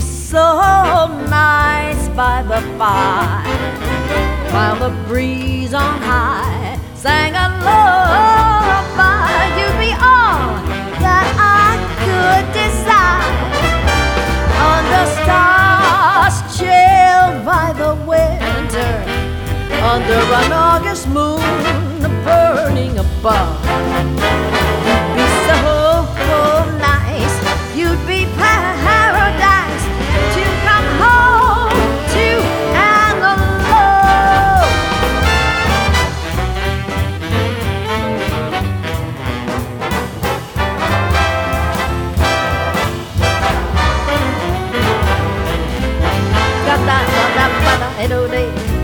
so nice by the fire while the breeze on high sang a lullaby. You'd be all that I could desire under stars chilled by the winter, under an August moon burning above.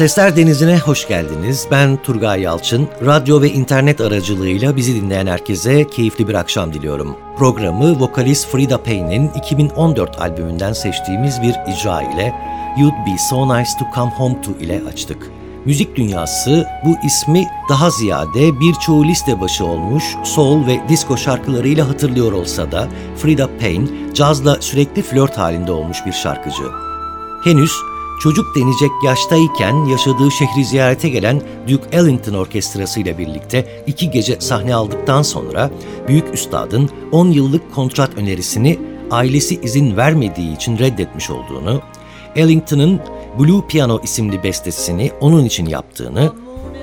Sesler Denizi'ne hoş geldiniz. Ben Turgay Yalçın. Radyo ve internet aracılığıyla bizi dinleyen herkese keyifli bir akşam diliyorum. Programı vokalist Frida Payne'in 2014 albümünden seçtiğimiz bir icra ile You'd Be So Nice To Come Home To ile açtık. Müzik dünyası bu ismi daha ziyade birçoğu liste başı olmuş soul ve disco şarkılarıyla hatırlıyor olsa da Frida Payne cazla sürekli flört halinde olmuş bir şarkıcı. Henüz çocuk denecek yaştayken yaşadığı şehri ziyarete gelen Duke Ellington Orkestrası ile birlikte iki gece sahne aldıktan sonra Büyük Üstad'ın 10 yıllık kontrat önerisini ailesi izin vermediği için reddetmiş olduğunu, Ellington'ın Blue Piano isimli bestesini onun için yaptığını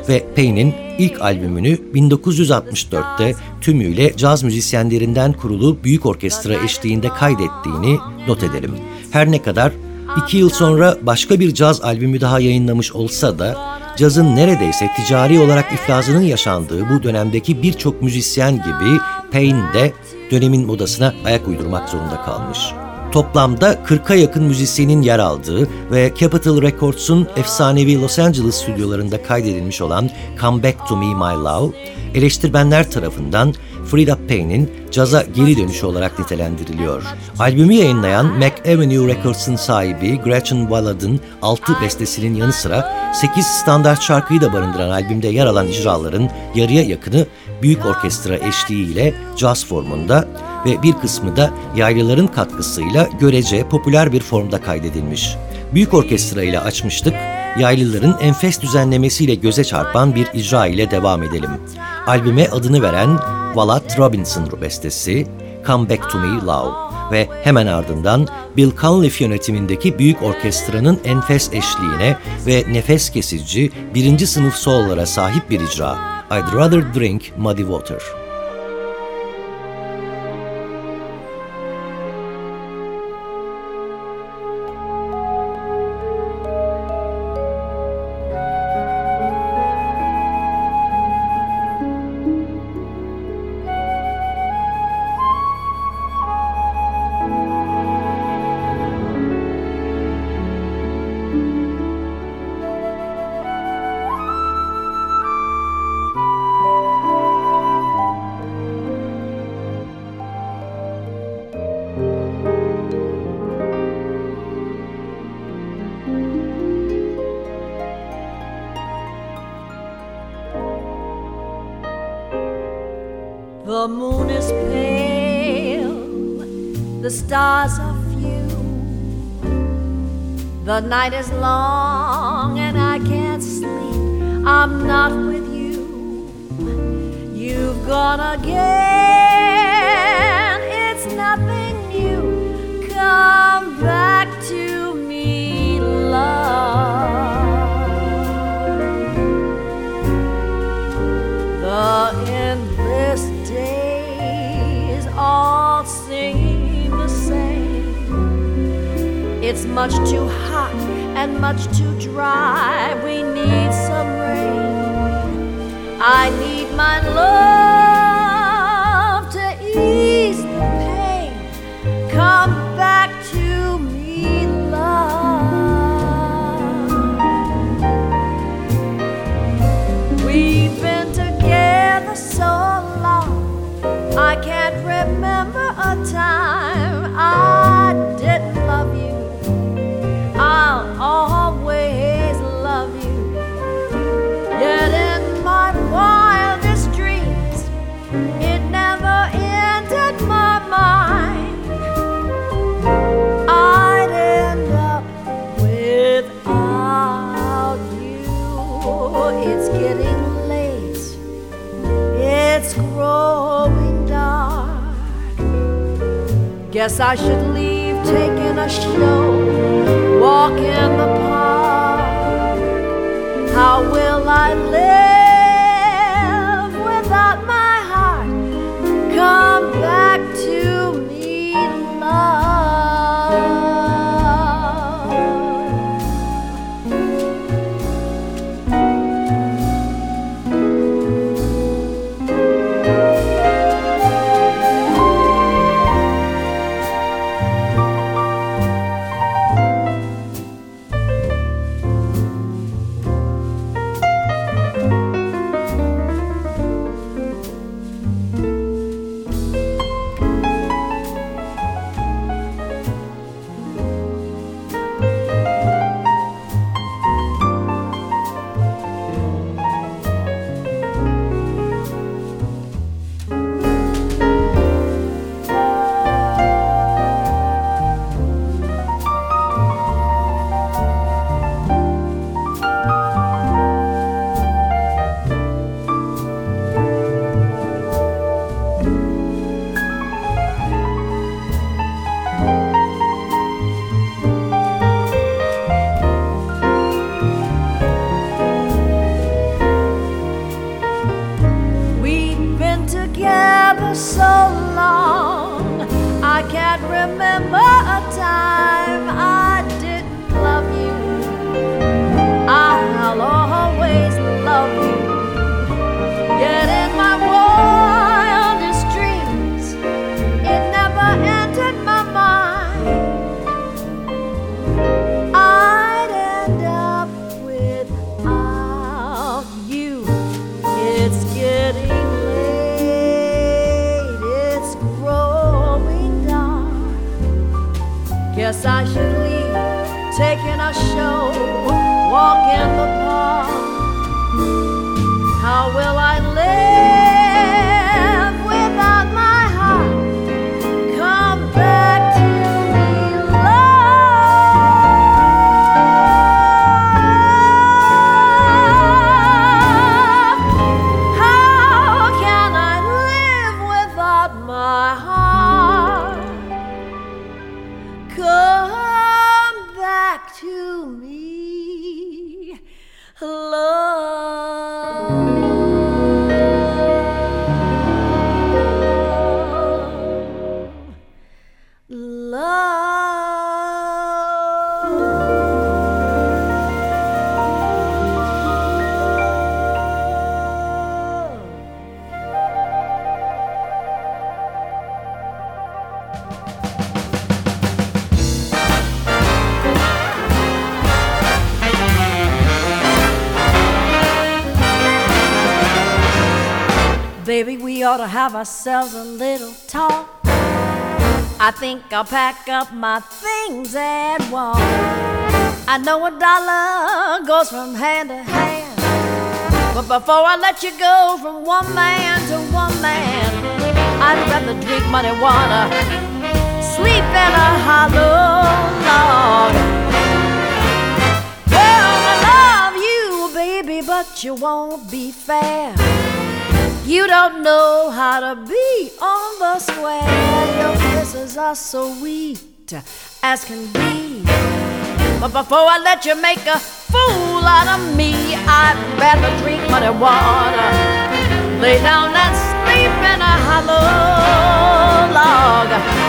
ve Payne'in ilk albümünü 1964'te tümüyle caz müzisyenlerinden kurulu büyük orkestra eşliğinde kaydettiğini not edelim. Her ne kadar iki yıl sonra başka bir caz albümü daha yayınlamış olsa da cazın neredeyse ticari olarak iflasının yaşandığı bu dönemdeki birçok müzisyen gibi Payne de dönemin modasına ayak uydurmak zorunda kalmış. Toplamda 40'a yakın müzisyenin yer aldığı ve Capitol Records'un efsanevi Los Angeles stüdyolarında kaydedilmiş olan Come Back To Me My Love, eleştirmenler tarafından Frida Payne'in caza geri dönüşü olarak nitelendiriliyor. Albümü yayınlayan McAvenue Records'ın sahibi Gretchen Wallad'ın 6 bestesinin yanı sıra 8 standart şarkıyı da barındıran albümde yer alan icraların yarıya yakını büyük orkestra eşliğiyle caz formunda ve bir kısmı da yaylıların katkısıyla görece popüler bir formda kaydedilmiş. Büyük orkestra ile açmıştık, yaylıların enfes düzenlemesiyle göze çarpan bir icra ile devam edelim. Albüme adını veren Wallace Robinson bestesi Come Back To Me Love ve hemen ardından Bill Cunliffe yönetimindeki büyük orkestranın enfes eşliğine ve nefes kesici birinci sınıf sololara sahip bir icra I'd Rather Drink Muddy Water. Night is long and I can't sleep. I'm not with you. You've gone again. It's nothing new. Come back to me, love. The endless days all seem the same. It's much too and much too dry. We need some rain. I need my love to ease Guess I should leave taking a show, walk in the park. How will I live have ourselves a little talk. I think I'll pack up my things and walk. I know a dollar goes from hand to hand. But before I let you go from one man to one man, I'd rather drink muddy water, sleep in a hollow log. Well, I love you, baby, but you won't be fair. You don't know how to be on the square. Your kisses are so sweet as can be. But before I let you make a fool out of me, I'd rather drink muddy water, lay down and sleep in a hollow log.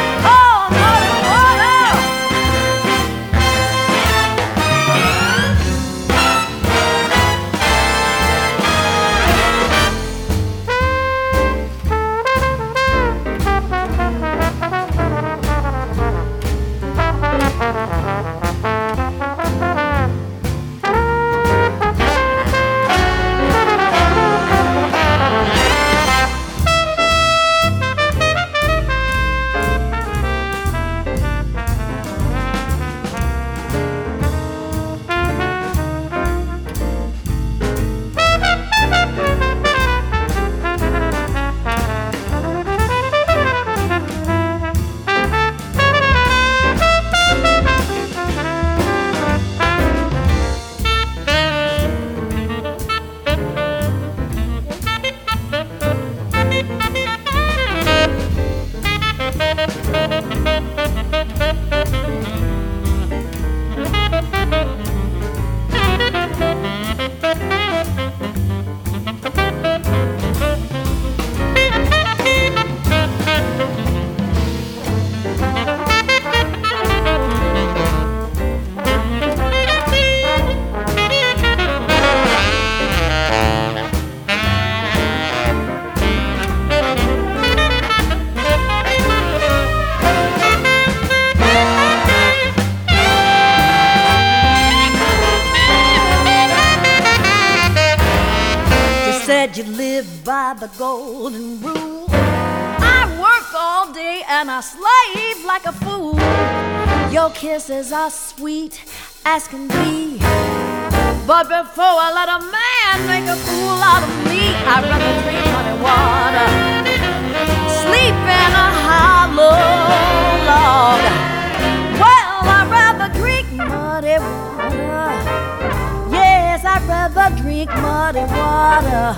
Water.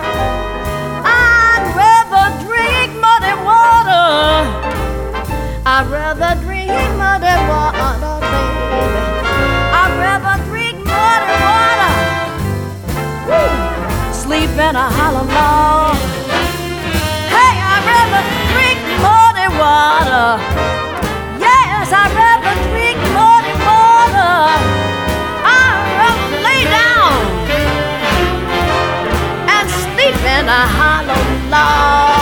I'd rather drink muddy water. I'd rather drink muddy water, baby. I'd rather drink muddy water. Sleep in a hollow log. Hey, I'd rather drink muddy water. Yes, I'd a hollow log.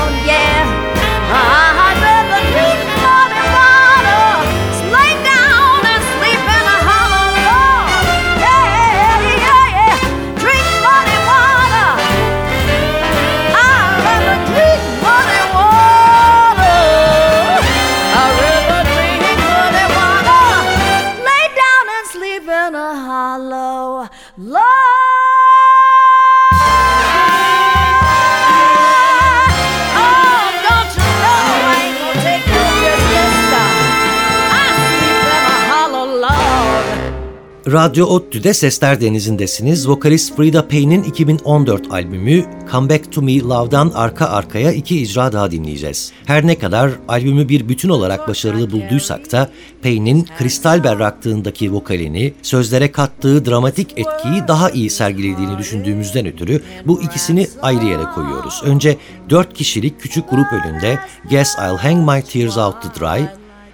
Radyo ODTÜ'de Sesler Denizi'ndesiniz. Vokalist Frida Payne'in 2014 albümü Come Back To Me Love'dan arka arkaya iki icra daha dinleyeceğiz. Her ne kadar albümü bir bütün olarak başarılı bulduysak da Payne'in kristal berraklığındaki vokalini, sözlere kattığı dramatik etkiyi daha iyi sergilediğini düşündüğümüzden ötürü bu ikisini ayrı yere koyuyoruz. Önce dört kişilik küçük grup önünde Guess I'll Hang My Tears Out To Dry,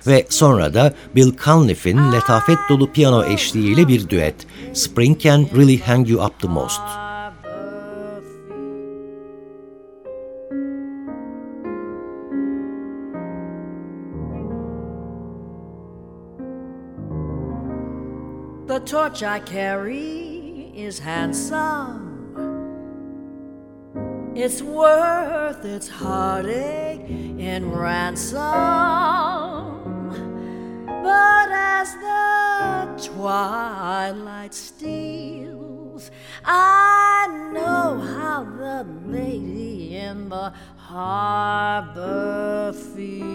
ve sonra da Bill Cunliffe'in letafet dolu piyano eşliğiyle bir düet Spring Can Really Hang You Up The Most. The torch I carry is handsome. It's worth its heartache in ransom. But as the twilight steals, I know how the lady in the harbor feels.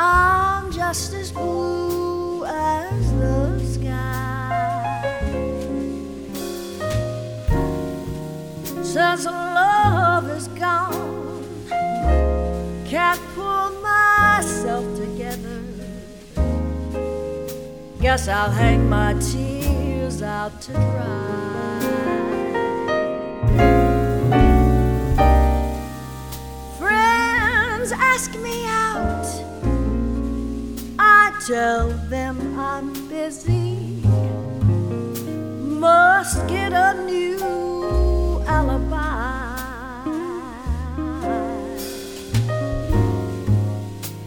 I'm just as blue as the sky. Since love is gone, can't pull myself together. Guess I'll hang my tears out to dry. Friends ask me out tell them I'm busy. Must get a new alibi.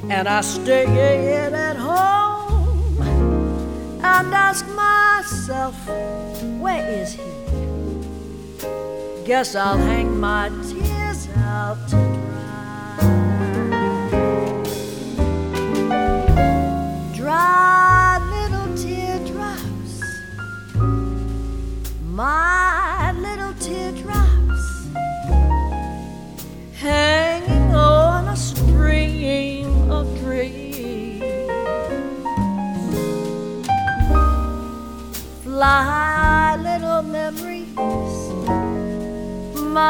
And I stay in at home and ask myself, where is he? Guess I'll hang my tears out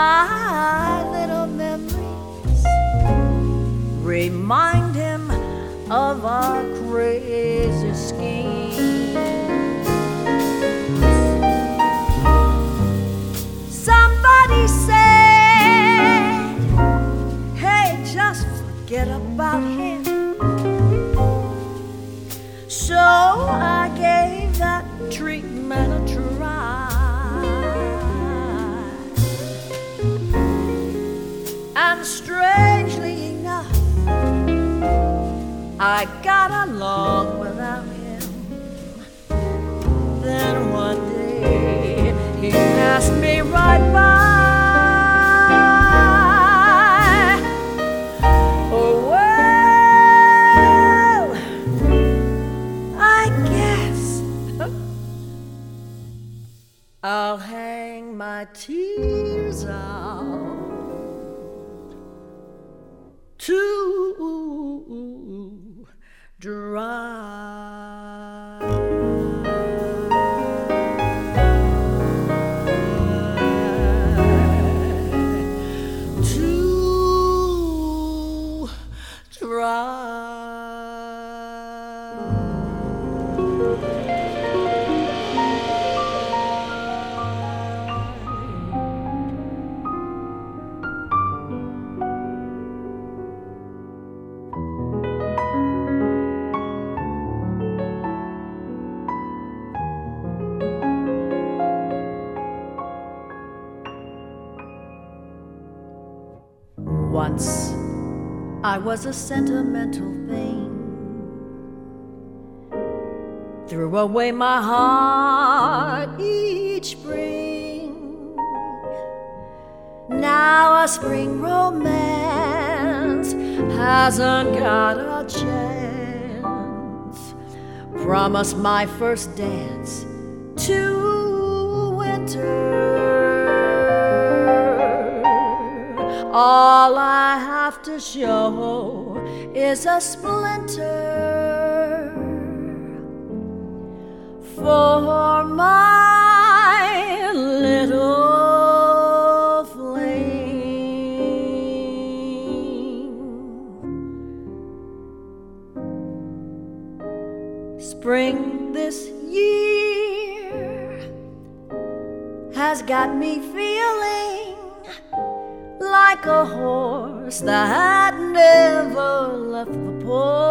my little memories, remind him of our crazy got I was a sentimental thing. threw away my heart each spring. Now a spring romance hasn't got a chance. Promise my first dance to winter. All I have to show is a splinter for my little flame. Spring this year has got me feeling like a horse that never left the post.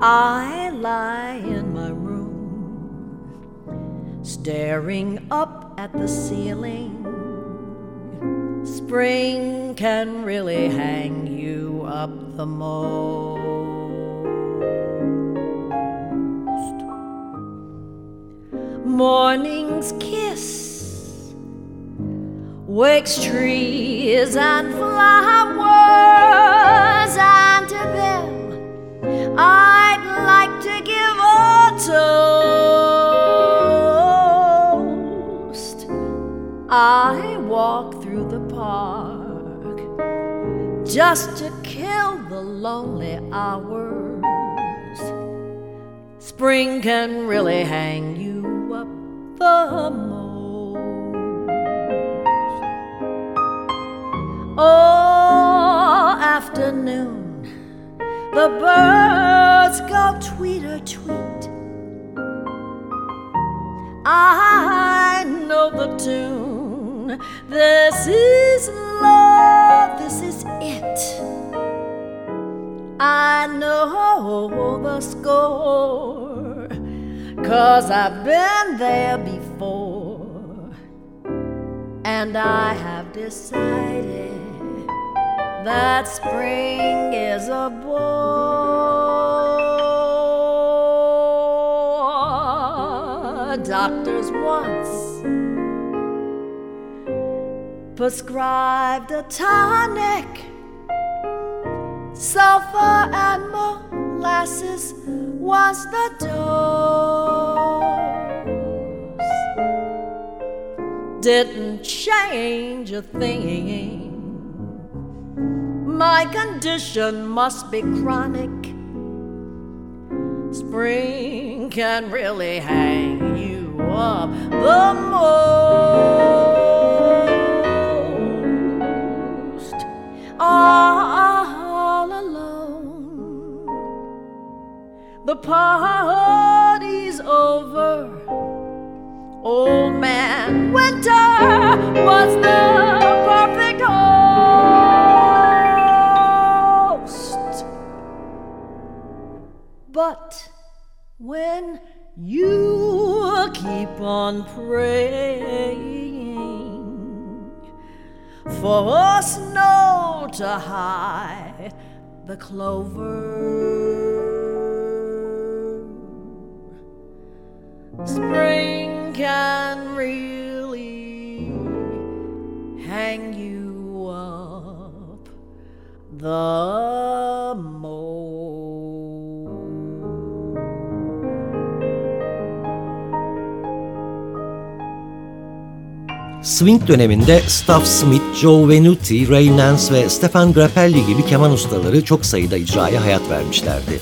I lie in my room, staring up at the ceiling. Spring can really hang you up the most. Morning's kiss wakes trees and flowers, and to them I'd like to give a toast. I walk through the park just to kill the lonely hours. Spring can really hang you up the all afternoon. The birds go tweet tweeter tweet. I know the tune. This is love, this is it. I know the score, cause I've been there before, and I have decided that spring is a bore. Doctors once prescribed a tonic, sulfur and molasses was the dose. Didn't change a thing my condition must be chronic. Spring can really hang you up the most. All alone, the party's over. Old man Winter was the when you keep on praying for snow to hide the clover, spring can really hang you up. The Swing döneminde Staff Smith, Joe Venuti, Ray Nance ve Stefan Grappelli gibi keman ustaları çok sayıda icraya hayat vermişlerdi.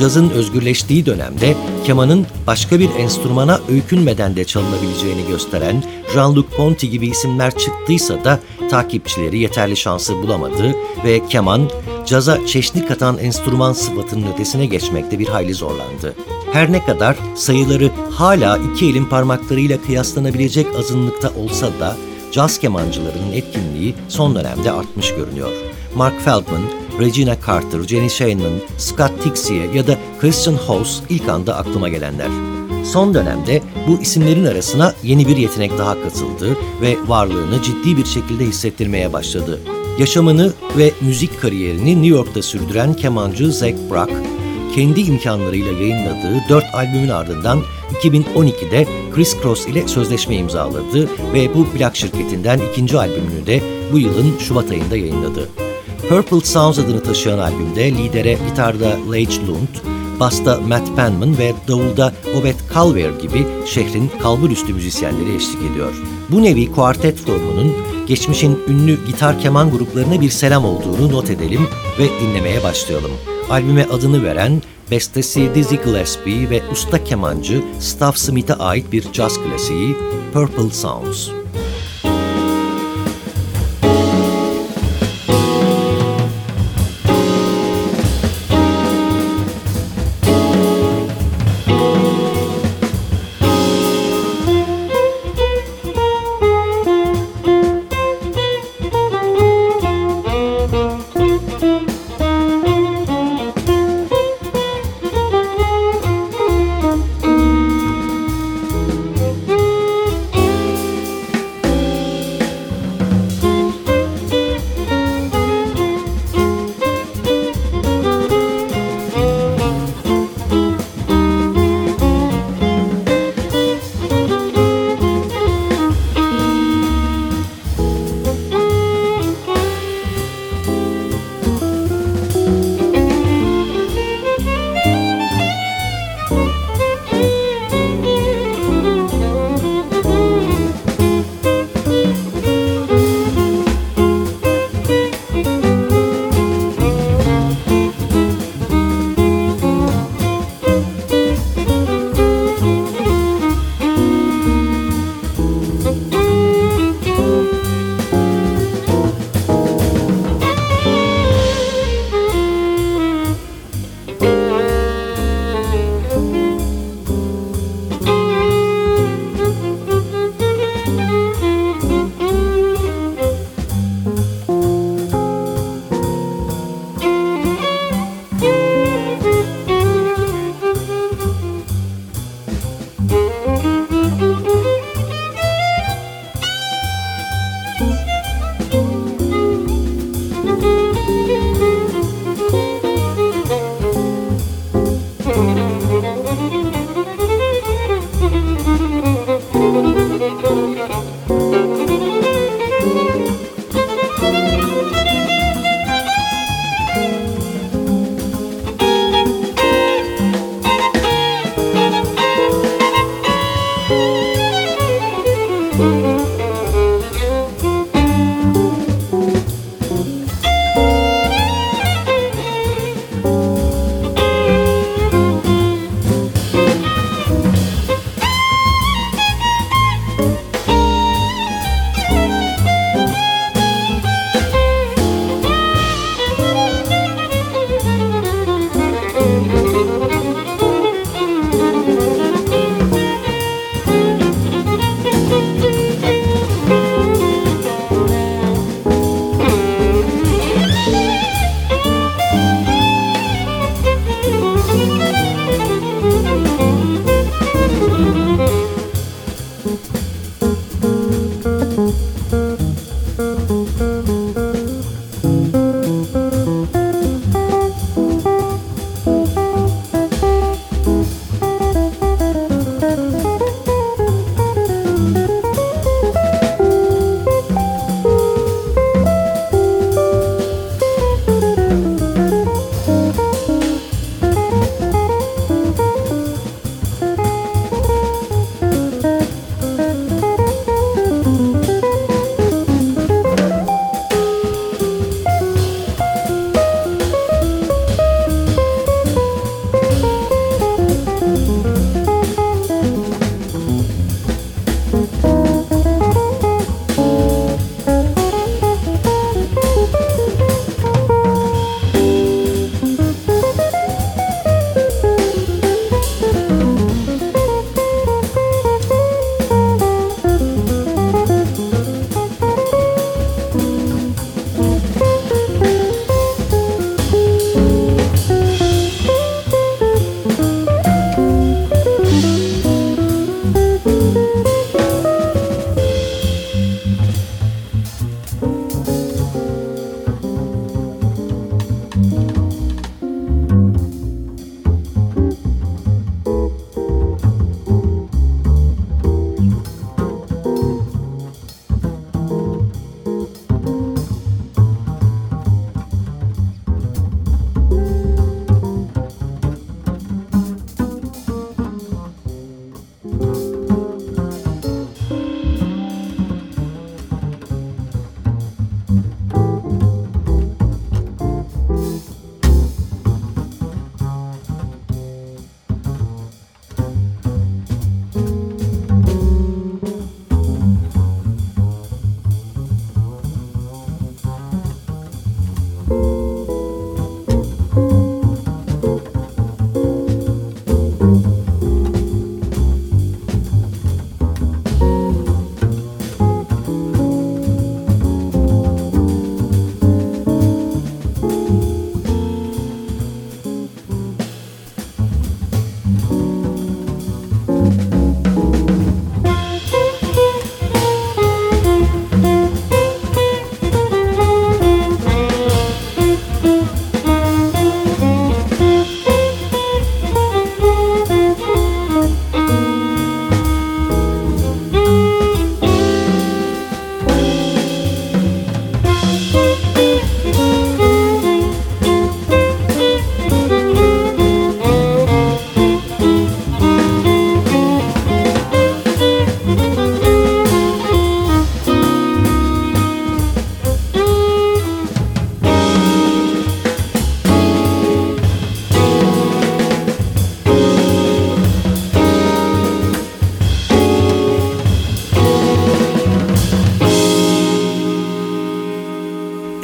Cazın özgürleştiği dönemde kemanın başka bir enstrümana öykünmeden de çalınabileceğini gösteren Jean-Luc Ponty gibi isimler çıktıysa da takipçileri yeterli şansı bulamadı ve keman caza çeşni katan enstrüman sıfatının ötesine geçmekte bir hayli zorlandı. Her ne kadar sayıları hala iki elin parmaklarıyla kıyaslanabilecek azınlıkta olsa da caz kemancılarının etkinliği son dönemde artmış görünüyor. Mark Feldman, Regina Carter, Jenny Shainan, Scott Tixier ya da Christian House ilk anda aklıma gelenler. Son dönemde bu isimlerin arasına yeni bir yetenek daha katıldı ve varlığını ciddi bir şekilde hissettirmeye başladı. Yaşamını ve müzik kariyerini New York'ta sürdüren kemancı Zach Brock, kendi imkanlarıyla yayınladığı 4 albümün ardından 2012'de Chris Cross ile sözleşme imzaladı ve bu plak şirketinden ikinci albümünü de bu yılın Şubat ayında yayınladı. Purple Sounds adını taşıyan albümde lidere gitarda Leigh Lund, basta Matt Penman ve davulda Obed Calver gibi şehrin kalburüstü müzisyenleri eşlik ediyor. Bu nevi kuartet formunun geçmişin ünlü gitar keman gruplarına bir selam olduğunu not edelim ve dinlemeye başlayalım. Albüme adını veren bestesi Dizzy Gillespie ve usta kemancı Staff Smith'e ait bir jazz klasiği Purple Sounds.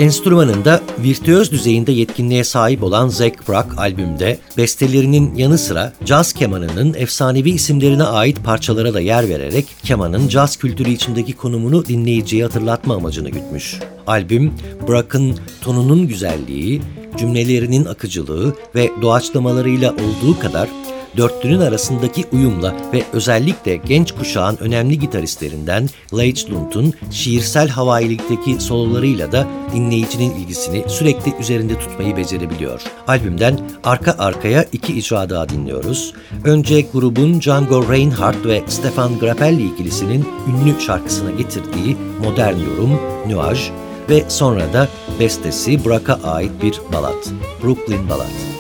Enstrümanında virtüöz düzeyinde yetkinliğe sahip olan Zac Brock albümde bestelerinin yanı sıra caz kemanının efsanevi isimlerine ait parçalara da yer vererek kemanın caz kültürü içindeki konumunu dinleyiciye hatırlatma amacını gütmüş. Albüm, Brock'ın tonunun güzelliği, cümlelerinin akıcılığı ve doğaçlamalarıyla olduğu kadar dörtlünün arasındaki uyumla ve özellikle genç kuşağın önemli gitaristlerinden Leigh Lunt'un şiirsel havailikteki sololarıyla da dinleyicinin ilgisini sürekli üzerinde tutmayı becerebiliyor. Albümden arka arkaya iki icra daha dinliyoruz. Önce grubun Django Reinhardt ve Stefan Grappelli ikilisinin ünlü şarkısına getirdiği modern yorum Nuage ve sonra da bestesi Burak'a ait bir balat, Brooklyn Ballad.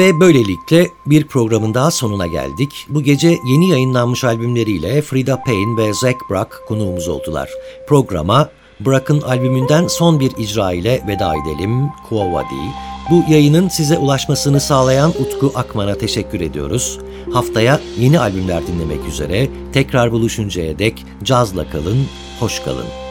Ve böylelikle bir programın daha sonuna geldik. Bu gece yeni yayınlanmış albümleriyle Frida Payne ve Zach Brack konuğumuz oldular. Programa Brack'ın albümünden son bir icra ile veda edelim. Quo Vadis. Bu yayının size ulaşmasını sağlayan Utku Akman'a teşekkür ediyoruz. Haftaya yeni albümler dinlemek üzere tekrar buluşuncaya dek cazla kalın, hoş kalın.